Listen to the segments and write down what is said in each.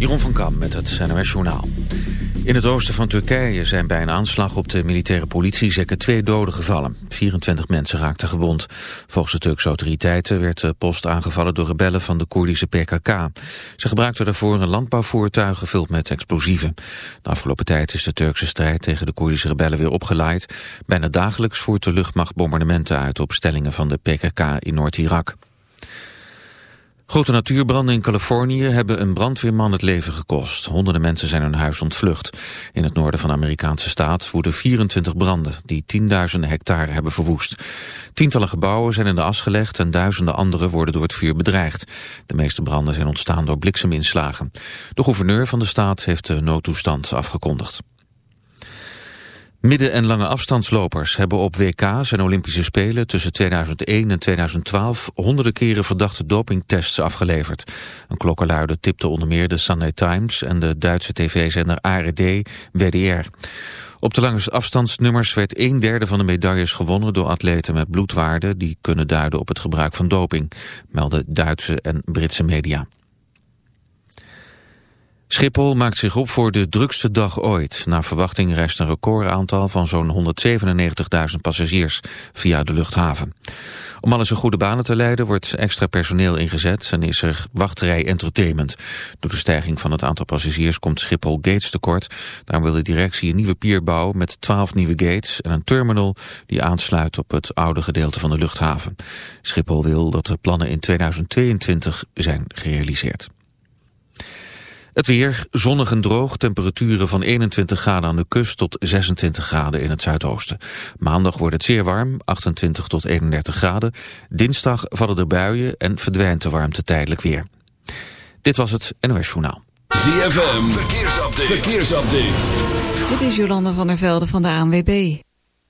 Jeroen van Kam met het NOS Journaal. In het oosten van Turkije zijn bij een aanslag op de militaire politie zeker twee doden gevallen. 24 mensen raakten gewond. Volgens de Turkse autoriteiten werd de post aangevallen door rebellen van de Koerdische PKK. Ze gebruikten daarvoor een landbouwvoertuig gevuld met explosieven. De afgelopen tijd is de Turkse strijd tegen de Koerdische rebellen weer opgeleid. Bijna dagelijks voert de luchtmacht bombardementen uit op stellingen van de PKK in Noord-Irak. Grote natuurbranden in Californië hebben een brandweerman het leven gekost. Honderden mensen zijn hun huis ontvlucht. In het noorden van de Amerikaanse staat woeden 24 branden... die tienduizenden hectare hebben verwoest. Tientallen gebouwen zijn in de as gelegd... en duizenden andere worden door het vuur bedreigd. De meeste branden zijn ontstaan door blikseminslagen. De gouverneur van de staat heeft de noodtoestand afgekondigd. Midden- en lange afstandslopers hebben op WK's en Olympische Spelen tussen 2001 en 2012 honderden keren verdachte dopingtests afgeleverd. Een klokkenluider tipte onder meer de Sunday Times en de Duitse tv-zender ARD WDR. Op de lange afstandsnummers werd een derde van de medailles gewonnen door atleten met bloedwaarden die kunnen duiden op het gebruik van doping, melden Duitse en Britse media. Schiphol maakt zich op voor de drukste dag ooit. Naar verwachting reist een recordaantal van zo'n 197.000 passagiers via de luchthaven. Om alles in goede banen te leiden wordt extra personeel ingezet en is er wachtrij entertainment. Door de stijging van het aantal passagiers komt Schiphol gates tekort. Daarom wil de directie een nieuwe pier bouwen met 12 nieuwe gates en een terminal die aansluit op het oude gedeelte van de luchthaven. Schiphol wil dat de plannen in 2022 zijn gerealiseerd. Het weer, zonnig en droog, temperaturen van 21 graden aan de kust tot 26 graden in het zuidoosten. Maandag wordt het zeer warm, 28 tot 31 graden. Dinsdag vallen er buien en verdwijnt de warmte tijdelijk weer. Dit was het NOS Journaal. ZFM, verkeersupdate. verkeersupdate. Dit is Jolanda van der Velde van de ANWB.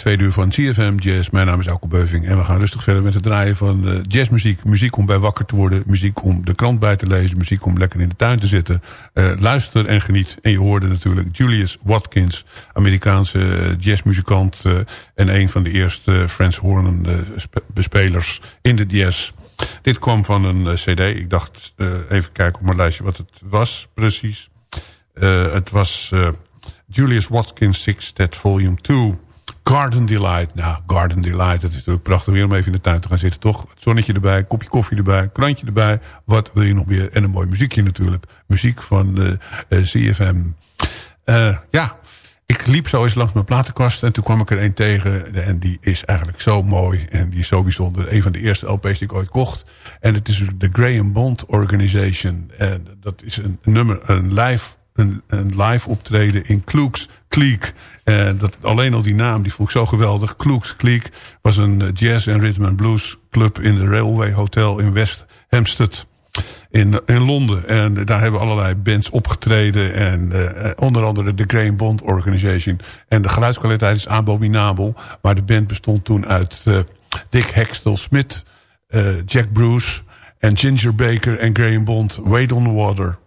Tweede Uur van CFM Jazz. Mijn naam is Alko Beuving en we gaan rustig verder met het draaien van jazzmuziek. Muziek om bij wakker te worden, muziek om de krant bij te lezen... muziek om lekker in de tuin te zitten. Uh, luister en geniet. En je hoorde natuurlijk Julius Watkins, Amerikaanse uh, jazzmuzikant... en een van de eerste Frans Horn bespelers in de jazz. Dit kwam van een cd. Ik dacht even kijken op mijn lijstje wat het was precies. het was Julius Watkins Sixtet Volume 2... Garden Delight. Nou, Garden Delight, dat is natuurlijk prachtig weer om even in de tuin te gaan zitten, toch? Het zonnetje erbij, kopje koffie erbij, krantje erbij. Wat wil je nog meer? En een mooi muziekje natuurlijk. Muziek van uh, uh, CFM. Uh, ja, ik liep zo eens langs mijn platenkast en toen kwam ik er een tegen. En die is eigenlijk zo mooi en die is zo bijzonder. Een van de eerste LP's die ik ooit kocht. En het is de Graham Bond Organization. En dat is een nummer, een live, een, live optreden in Klooks Cleek. Uh, dat, alleen al die naam, die vond ik zo geweldig. Klooks Cleek was een uh, jazz en rhythm and blues club in de Railway Hotel in West Hampstead. In, in Londen. En daar hebben allerlei bands opgetreden. En uh, onder andere de Graham Bond Organization. En de geluidskwaliteit is abominabel. Maar de band bestond toen uit Dick Hextall Smith, Jack Bruce en Ginger Baker en Graham Bond. Wade on the Water.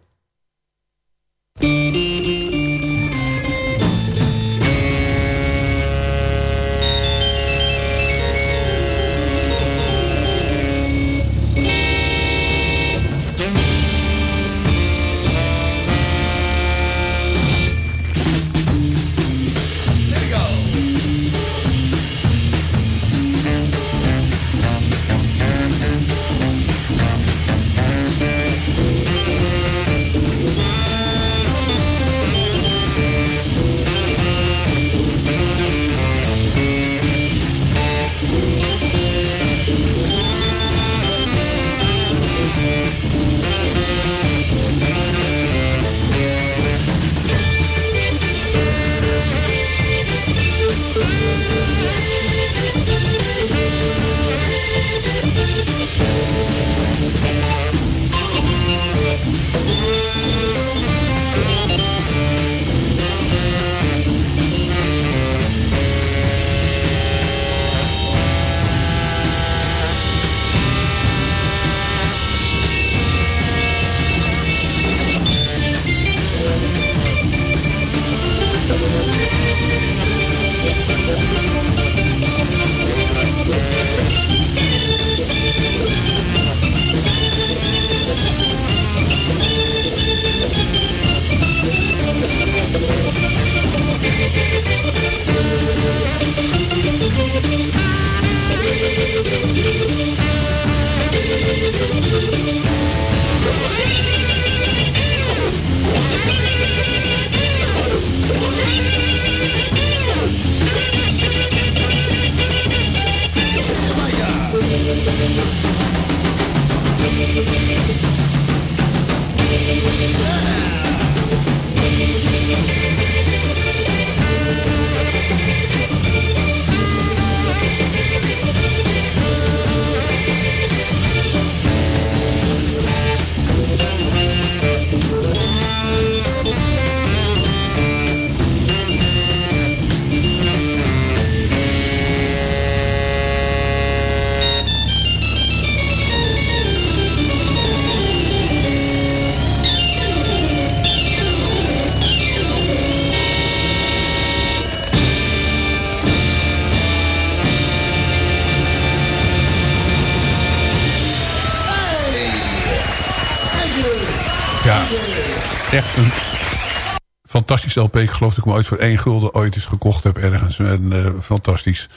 Fantastisch LP. Ik geloof dat ik hem ooit voor één gulden ooit eens gekocht heb ergens. En, uh, fantastisch.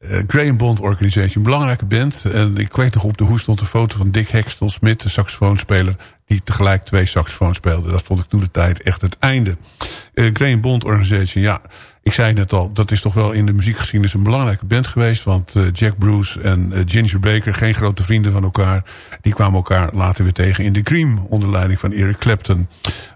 Uh, Graham Bond Organization, belangrijke band. En ik weet nog op de hoes stond een foto van Dick Hextall Smith, de saxofoonspeler, die tegelijk twee saxofoons speelde. Dat vond ik toen de tijd echt het einde. Uh, Graham Bond Organization, ja, ik zei net al, dat is toch wel in de muziekgeschiedenis een belangrijke band geweest. Want uh, Jack Bruce en uh, Ginger Baker, geen grote vrienden van elkaar. Die kwamen elkaar later weer tegen in The Cream onder leiding van Eric Clapton.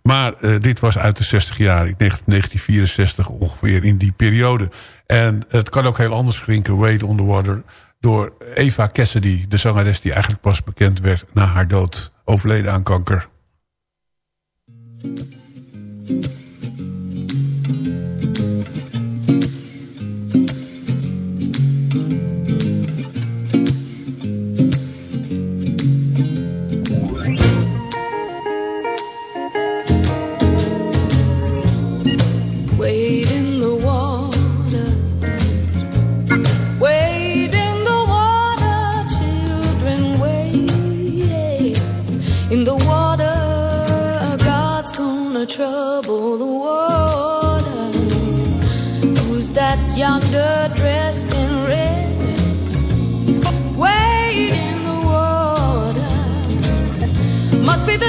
Maar dit was uit de 60 jaar, 1964 ongeveer in die periode. En het kan ook heel anders klinken, Wade on the Water. Door Eva Cassidy, de zangeres die eigenlijk pas bekend werd na haar dood. Overleden aan kanker.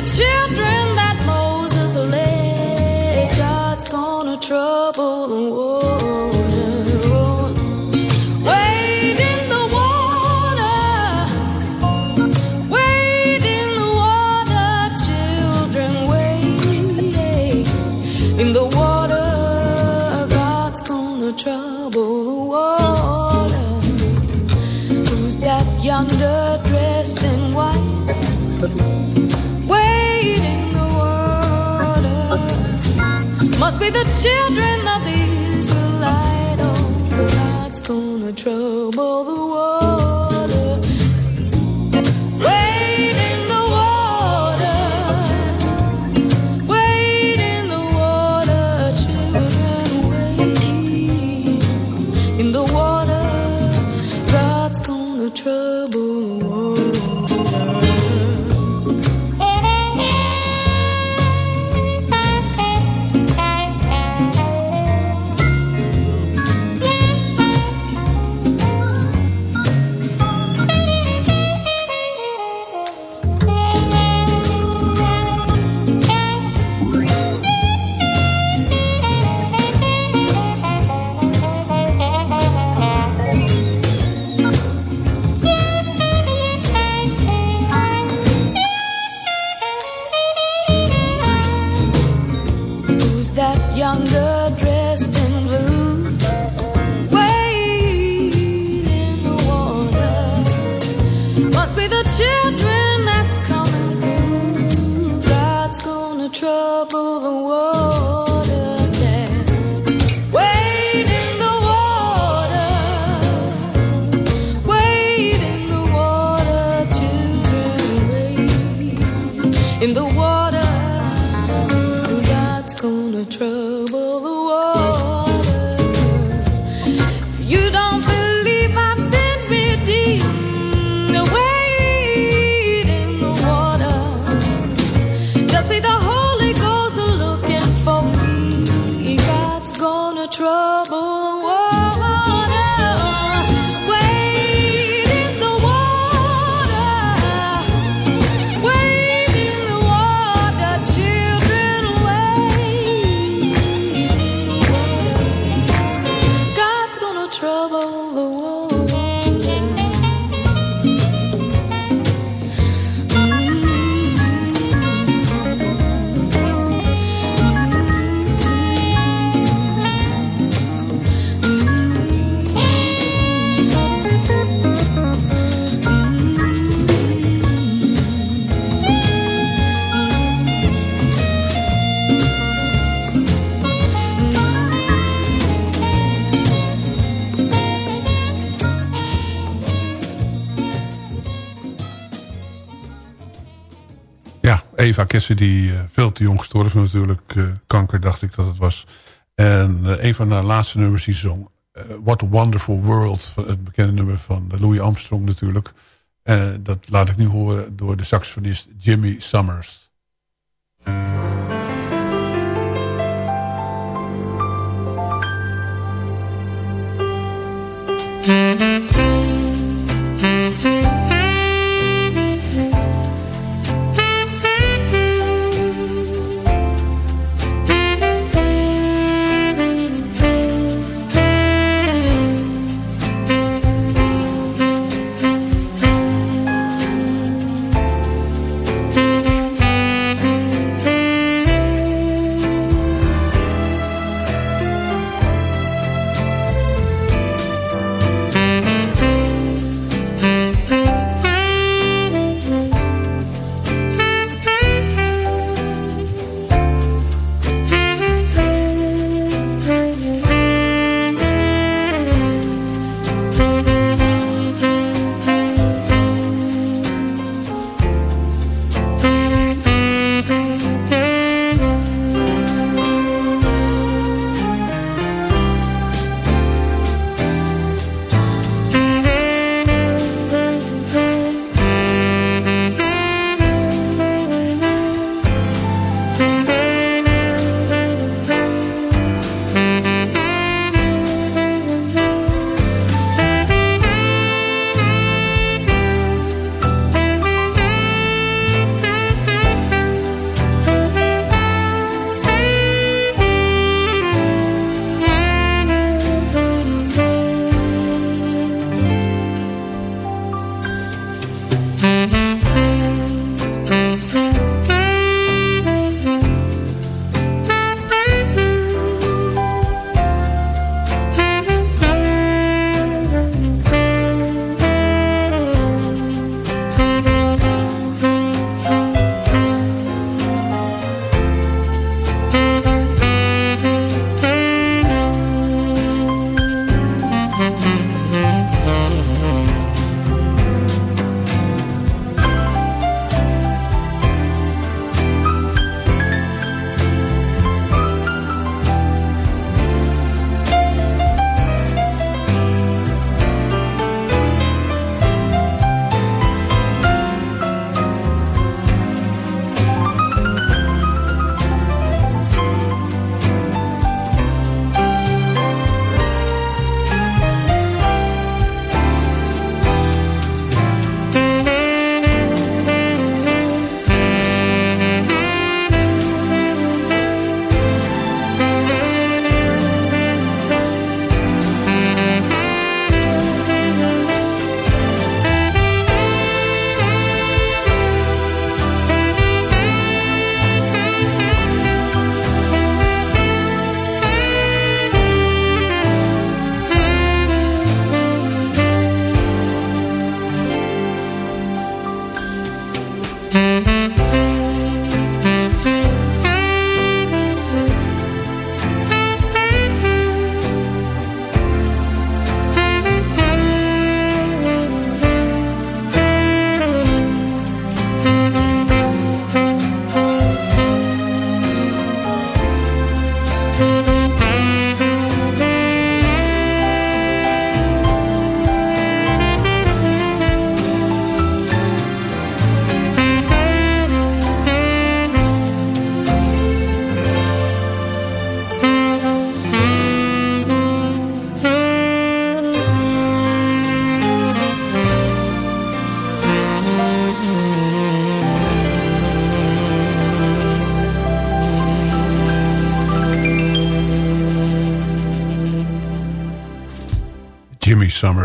chill children Eva die eh, veel te jong gestorven natuurlijk. Eh, kanker dacht ik dat het was. En eh, een van haar laatste nummers die zong. What a Wonderful World. Het bekende nummer van Louis Armstrong natuurlijk. dat laat ik nu horen door de saxofonist Jimmy Summers. Mm-hmm.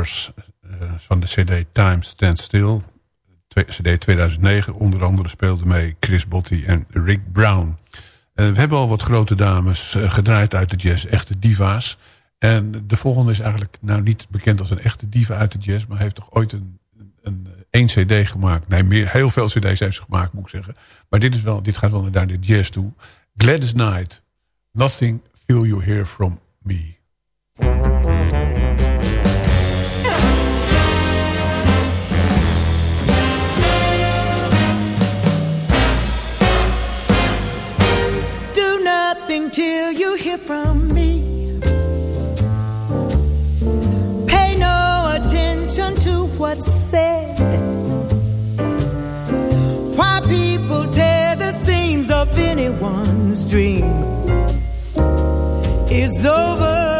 Eh, van de cd Time Stand Still. Cd 2009. Onder andere speelden mee Chris Botti en Rick Brown. Eh, we hebben al wat grote dames eh, gedraaid uit de jazz. Echte diva's. En de volgende is eigenlijk nou niet bekend als een echte diva uit de jazz. Maar heeft toch ooit een, een, één cd gemaakt. Nee, meer, heel veel cd's heeft ze gemaakt moet ik zeggen. Maar dit, is wel, dit gaat wel naar de jazz toe. Gladys Knight. Nothing till you hear from me. Anyone's dream is over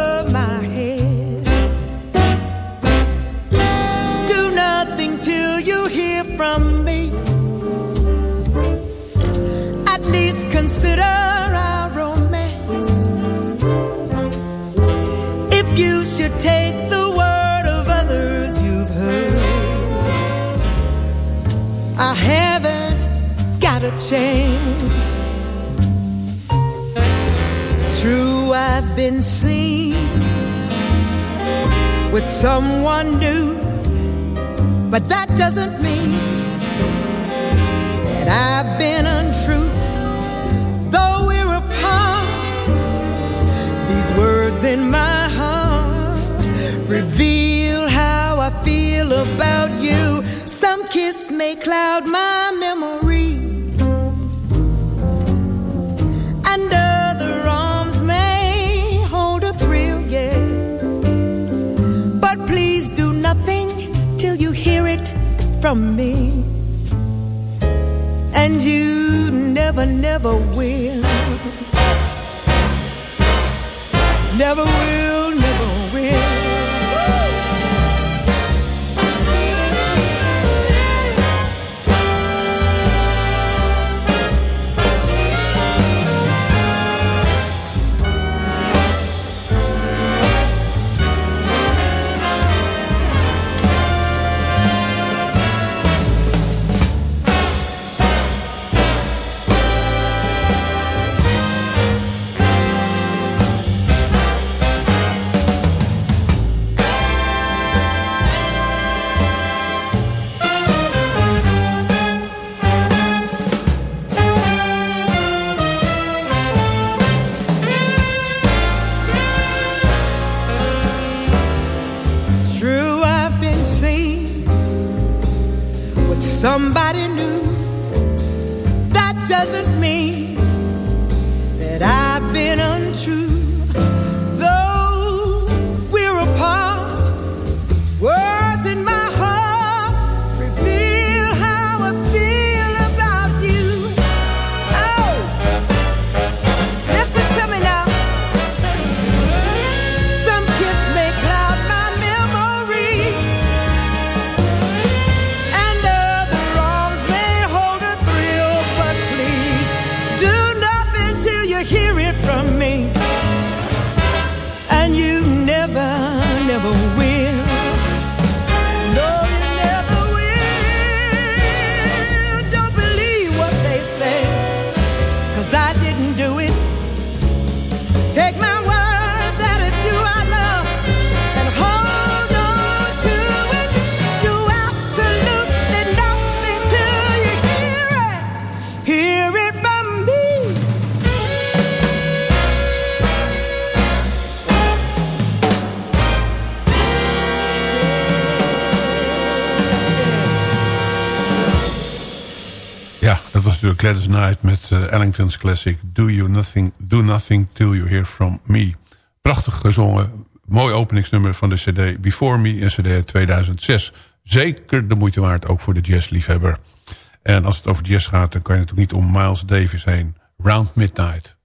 someone new, but that doesn't mean that I've been untrue. Though we're apart, these words in my heart reveal how I feel about you. Some kiss may cloud my from me and you never, never will. Never will. Somebody new. Knight met eh, Ellington's classic Do, you nothing, Do Nothing Till You Hear From Me. Prachtig gezongen, mooi openingsnummer van de cd Before Me, een cd uit 2006. Zeker de moeite waard, ook voor de jazzliefhebber. En als het over jazz gaat, dan kan je natuurlijk niet om Miles Davis heen. Round Midnight.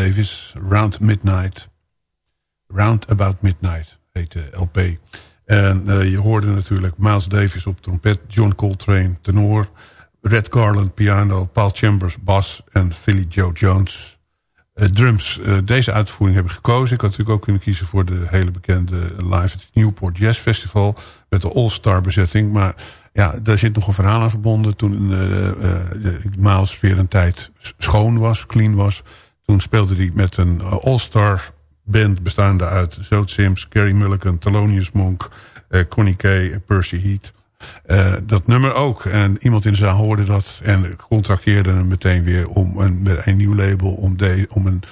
Davis, Round Midnight. Round About Midnight heet de LP. En eh, je hoorde natuurlijk Miles Davis op trompet, John Coltrane tenor, Red Garland piano, Paul Chambers bas en Philly Joe Jones eh, drums. Eh, deze uitvoering heb ik gekozen. Ik had natuurlijk ook kunnen kiezen voor de hele bekende live Newport Jazz Festival met de All-Star bezetting. Maar ja, daar zit nog een verhaal aan verbonden. Toen Miles weer een tijd schoon was, clean was. Toen speelde hij met een All-Star band bestaande uit Zoot Sims, Gary Mulligan, Thelonious Monk, Connie Kay en Percy Heat. dat nummer ook. En iemand in de zaal hoorde dat en contracteerde hem meteen weer om een, met een nieuw label om, de, om een,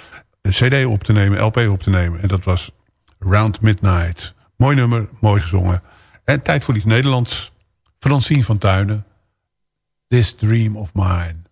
een cd op te nemen, LP op te nemen. En dat was Round Midnight. Mooi nummer, mooi gezongen. En tijd voor iets Nederlands. Francine van Tuinen. This Dream of Mine.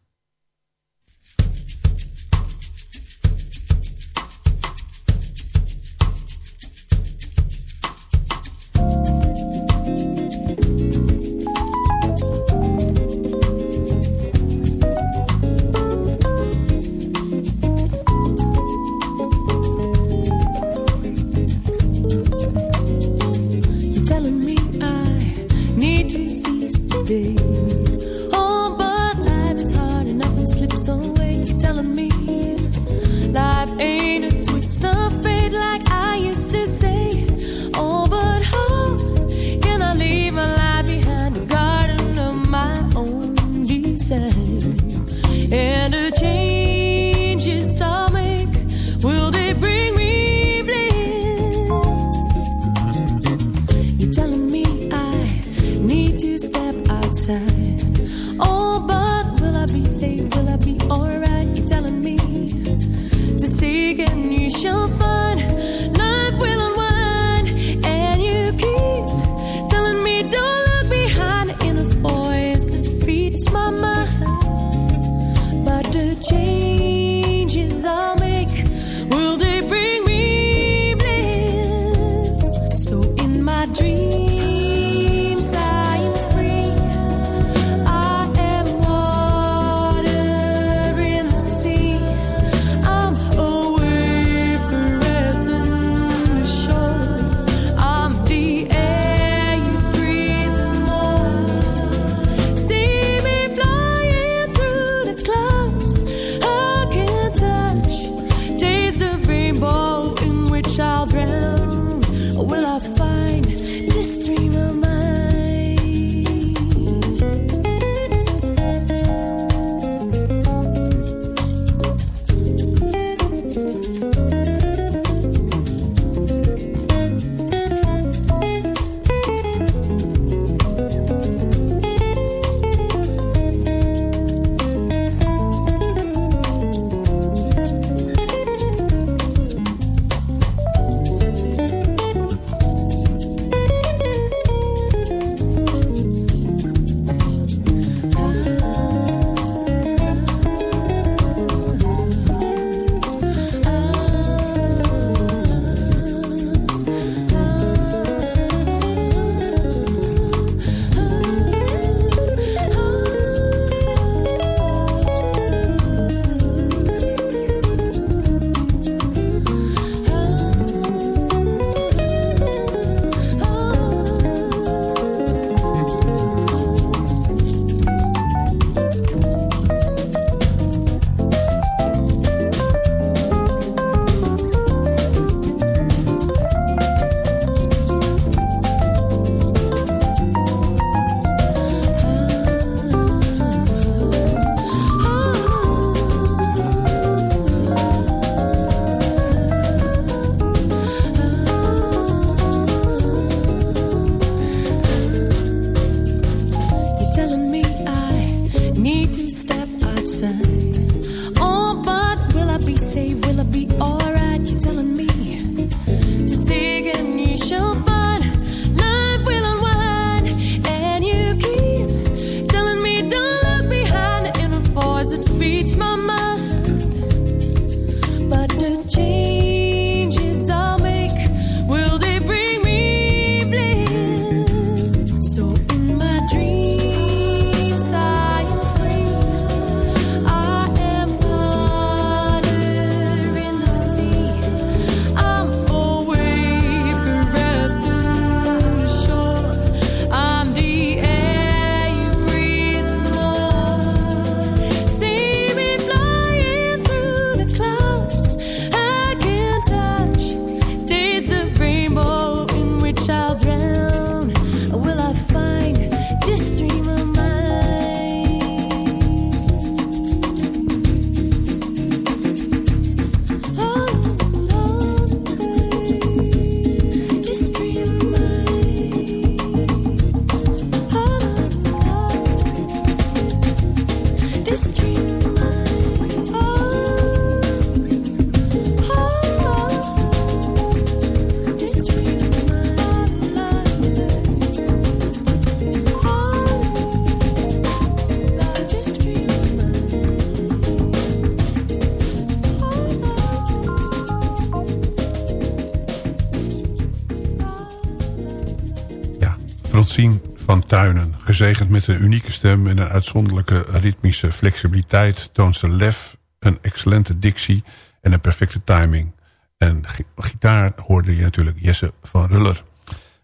Gezegend met een unieke stem en een uitzonderlijke ritmische flexibiliteit... toont ze lef, een excellente dictie en een perfecte timing. En gi- gitaar hoorde je natuurlijk Jesse van Ruller.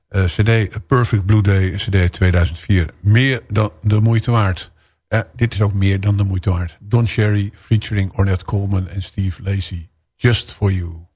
Eh, CD Perfect Blue Day, CD 2004. Meer dan de moeite waard. Eh, dit is ook meer dan de moeite waard. Don Cherry featuring Ornette Coleman en Steve Lacey. Just for you.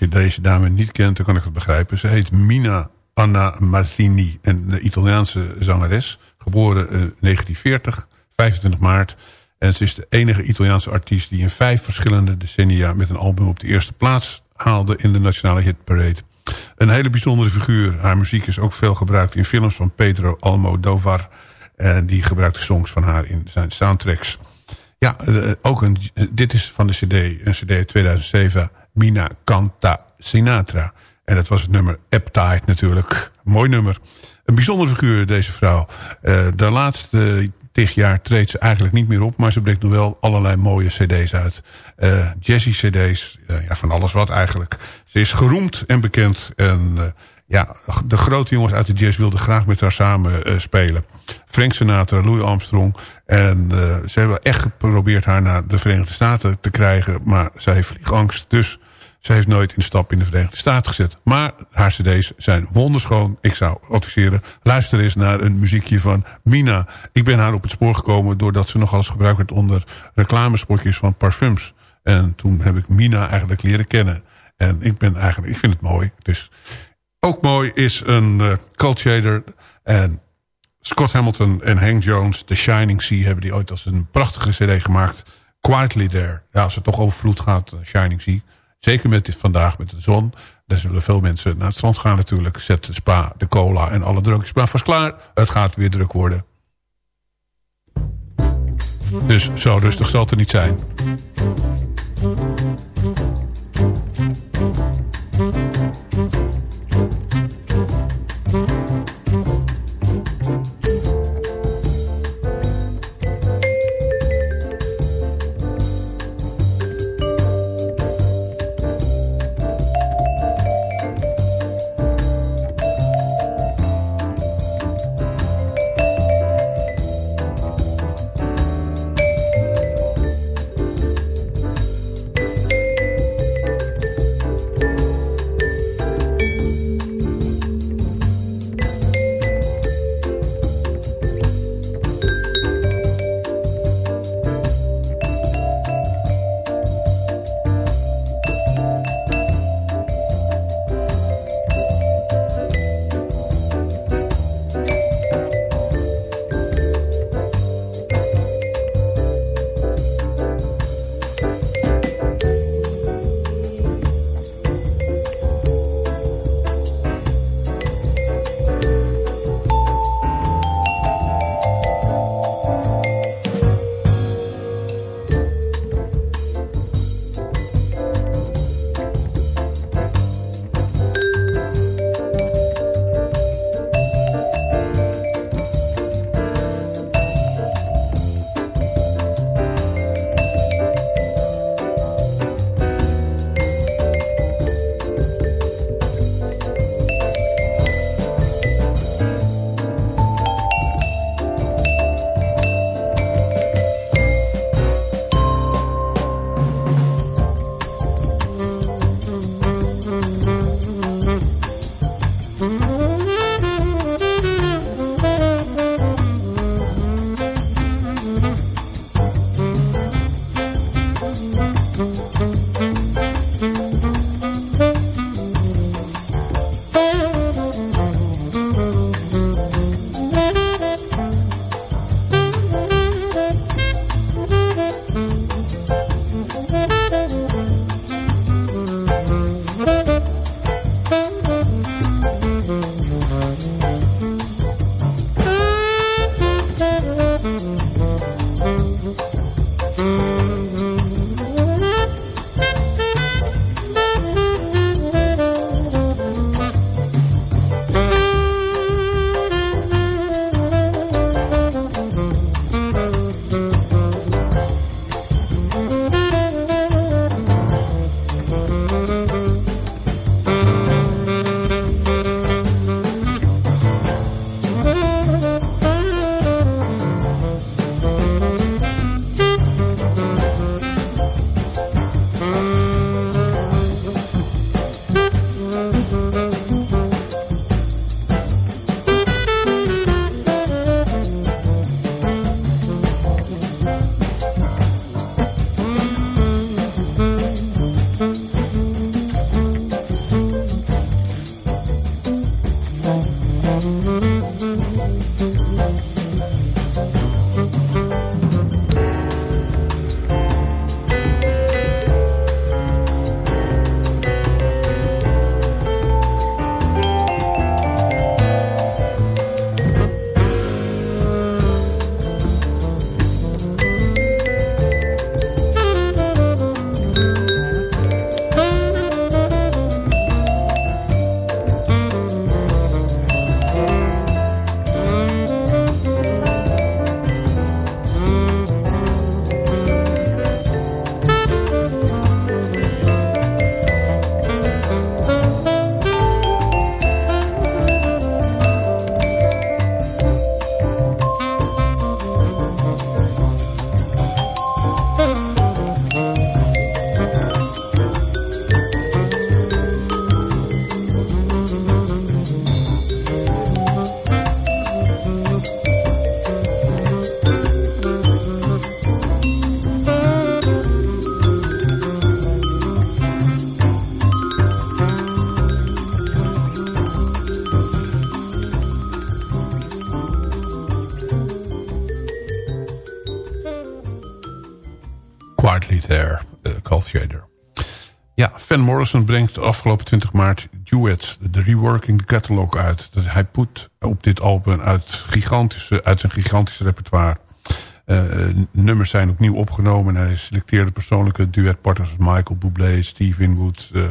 Als je deze dame niet kent, dan kan ik het begrijpen. Ze heet Mina Anna Mazzini, een Italiaanse zangeres. Geboren in 1940, 25 maart. En ze is de enige Italiaanse artiest die in vijf verschillende decennia... met een album op de eerste plaats haalde in de nationale hitparade. Een hele bijzondere figuur. Haar muziek is ook veel gebruikt in films van Pedro Almodovar. En die gebruikte songs van haar in zijn soundtracks. Ja, eh, ook een, dit is van de cd, een cd uit 2007. Mina Canta Sinatra. En dat was het nummer Appetite natuurlijk. Mooi nummer. Een bijzondere figuur deze vrouw. Eh, de laatste tig jaar treedt ze eigenlijk niet meer op. Maar ze brengt nog wel allerlei mooie cd's uit. Eh jazzy cd's. eh, ja, van alles wat eigenlijk. Ze is geroemd en bekend. En ja, de grote jongens uit de jazz wilden graag met haar samen spelen. Frank Sinatra, Louis Armstrong. En ze hebben echt geprobeerd haar naar de Verenigde Staten te krijgen. Maar zij heeft vliegangst. Dus ze heeft nooit een stap in de Verenigde Staten gezet. Maar haar cd's zijn wonderschoon. Ik zou adviseren, luister eens naar een muziekje van Mina. Ik ben haar op het spoor gekomen doordat ze nogal eens gebruikt onder reclamespotjes van parfums. En toen heb ik Mina eigenlijk leren kennen. En ik ben eigenlijk, ik vind het mooi. Dus ook mooi is een uh, cult shader. En Scott Hamilton en Hank Jones, The Shining Sea, hebben die ooit als een prachtige cd gemaakt. Quietly There. Ja, als het toch over vloed gaat, uh, Shining Sea. Zeker met vandaag met de zon. Daar zullen veel mensen naar het strand gaan natuurlijk. Zet de spa, de cola en alle drankjes maar vast klaar. Het gaat weer druk worden. Dus zo rustig zal het er niet zijn. Morrison brengt afgelopen 20 maart Duets, de Reworking Catalog uit. Dat hij put op dit album uit, gigantische, uit zijn gigantische repertoire. Uh, nummers zijn opnieuw opgenomen. Hij selecteerde persoonlijke duetpartners Michael Bublé, Steve Winwood, uh,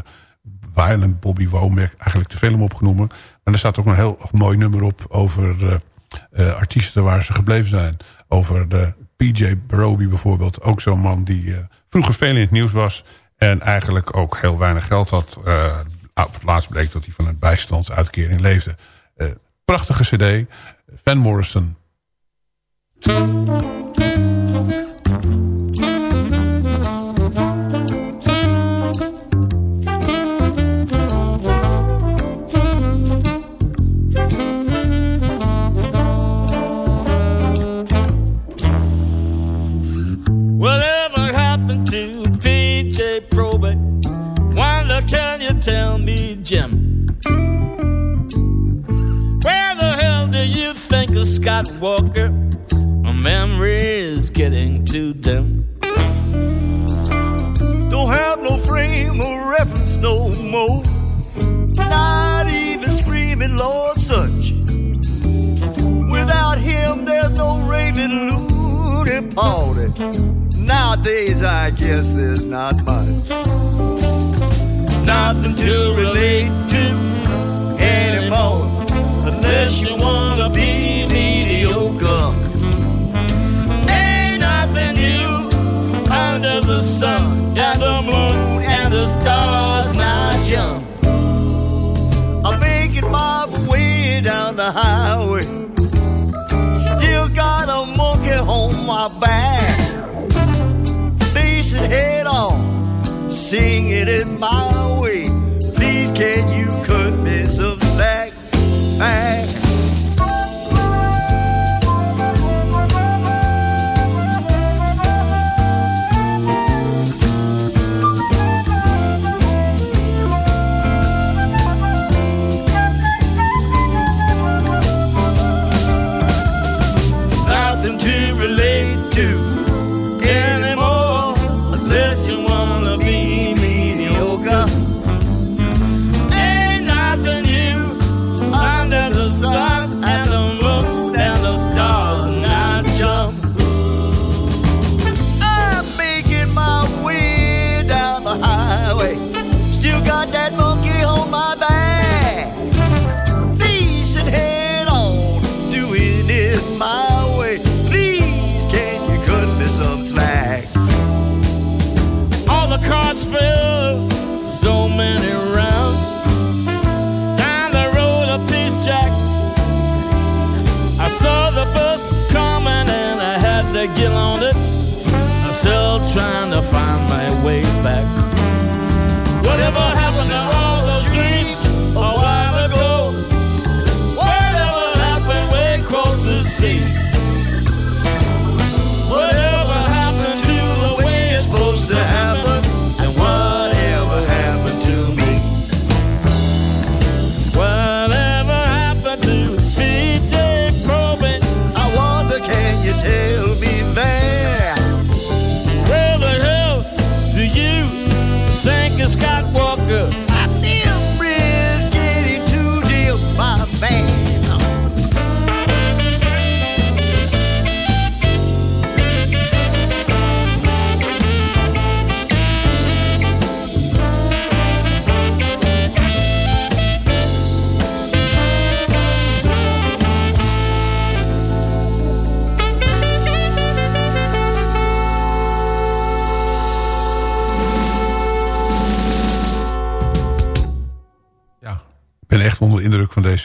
Violent, Bobby Womack. Eigenlijk te veel om opgenomen. Maar er staat ook een heel mooi nummer op over uh, artiesten waar ze gebleven zijn. Over de PJ Broby bijvoorbeeld. Ook zo'n man die vroeger veel in het nieuws was. En eigenlijk ook heel weinig geld had. Uh, op het laatst bleek dat hij van een bijstandsuitkering leefde. Uh, prachtige cd. Van Morrison.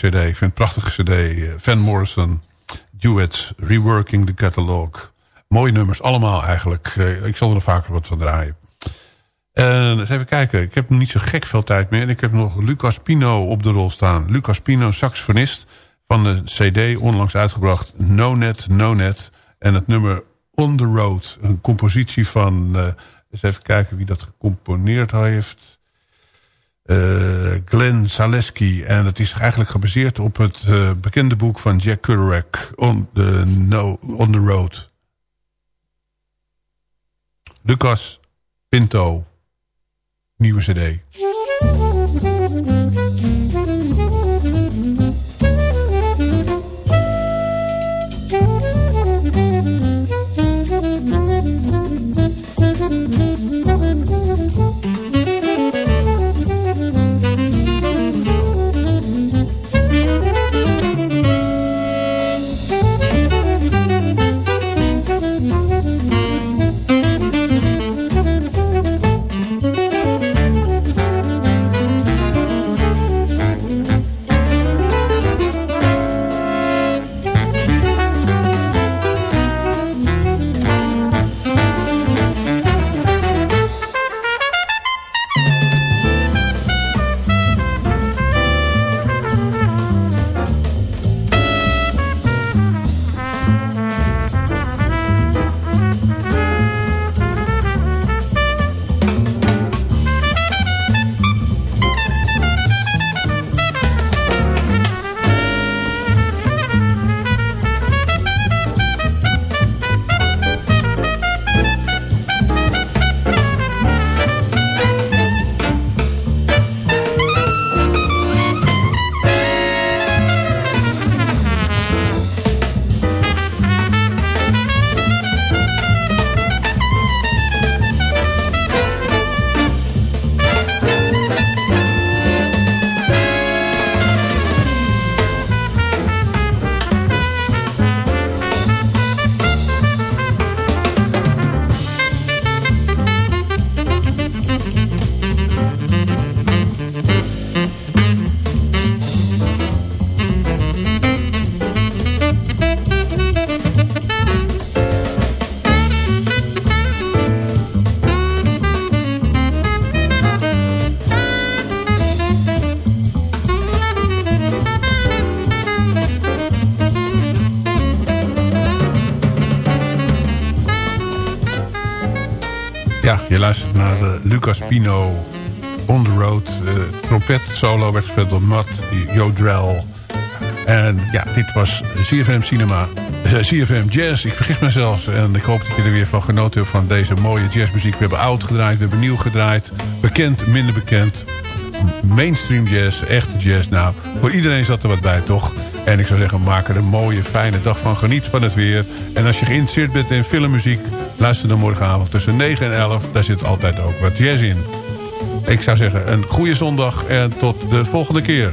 Cd. Ik vind het een prachtige cd. Eh, Van Morrison, duets, reworking the catalog. Mooie nummers, allemaal eigenlijk. Eh, ik zal er vaker wat van draaien. En eens even kijken. Ik heb niet zo gek veel tijd meer. En ik heb nog Lucas Pino op de rol staan. Lucas Pino, saxofonist van de cd, onlangs uitgebracht. No Net, No Net. En het nummer On the Road. Een compositie van... eh, eens even kijken wie dat gecomponeerd heeft. Eh, Glenn Zaleski. En het is eigenlijk gebaseerd op het eh, bekende boek van Jack Kerouac. On the, no, on the Road. Lucas Pinto. Nieuwe cd. Lucas Pino On The Road. Uh, trompet solo werd gespeeld door Matt Jodrell. En ja, dit was CFM Cinema. eh, CFM Jazz, ik vergis mezelf. En ik hoop dat je er weer van genoten hebt van deze mooie jazzmuziek. We hebben oud gedraaid, we hebben nieuw gedraaid. Bekend, minder bekend. Mainstream jazz, echte jazz. Nou, voor iedereen zat er wat bij, toch? En ik zou zeggen, maak er een mooie, fijne dag van. Geniet van het weer. En als je geïnteresseerd bent in filmmuziek... luister dan morgenavond tussen 9 en 11. Daar zit altijd ook wat jazz in. Ik zou zeggen, een goede zondag en tot de volgende keer.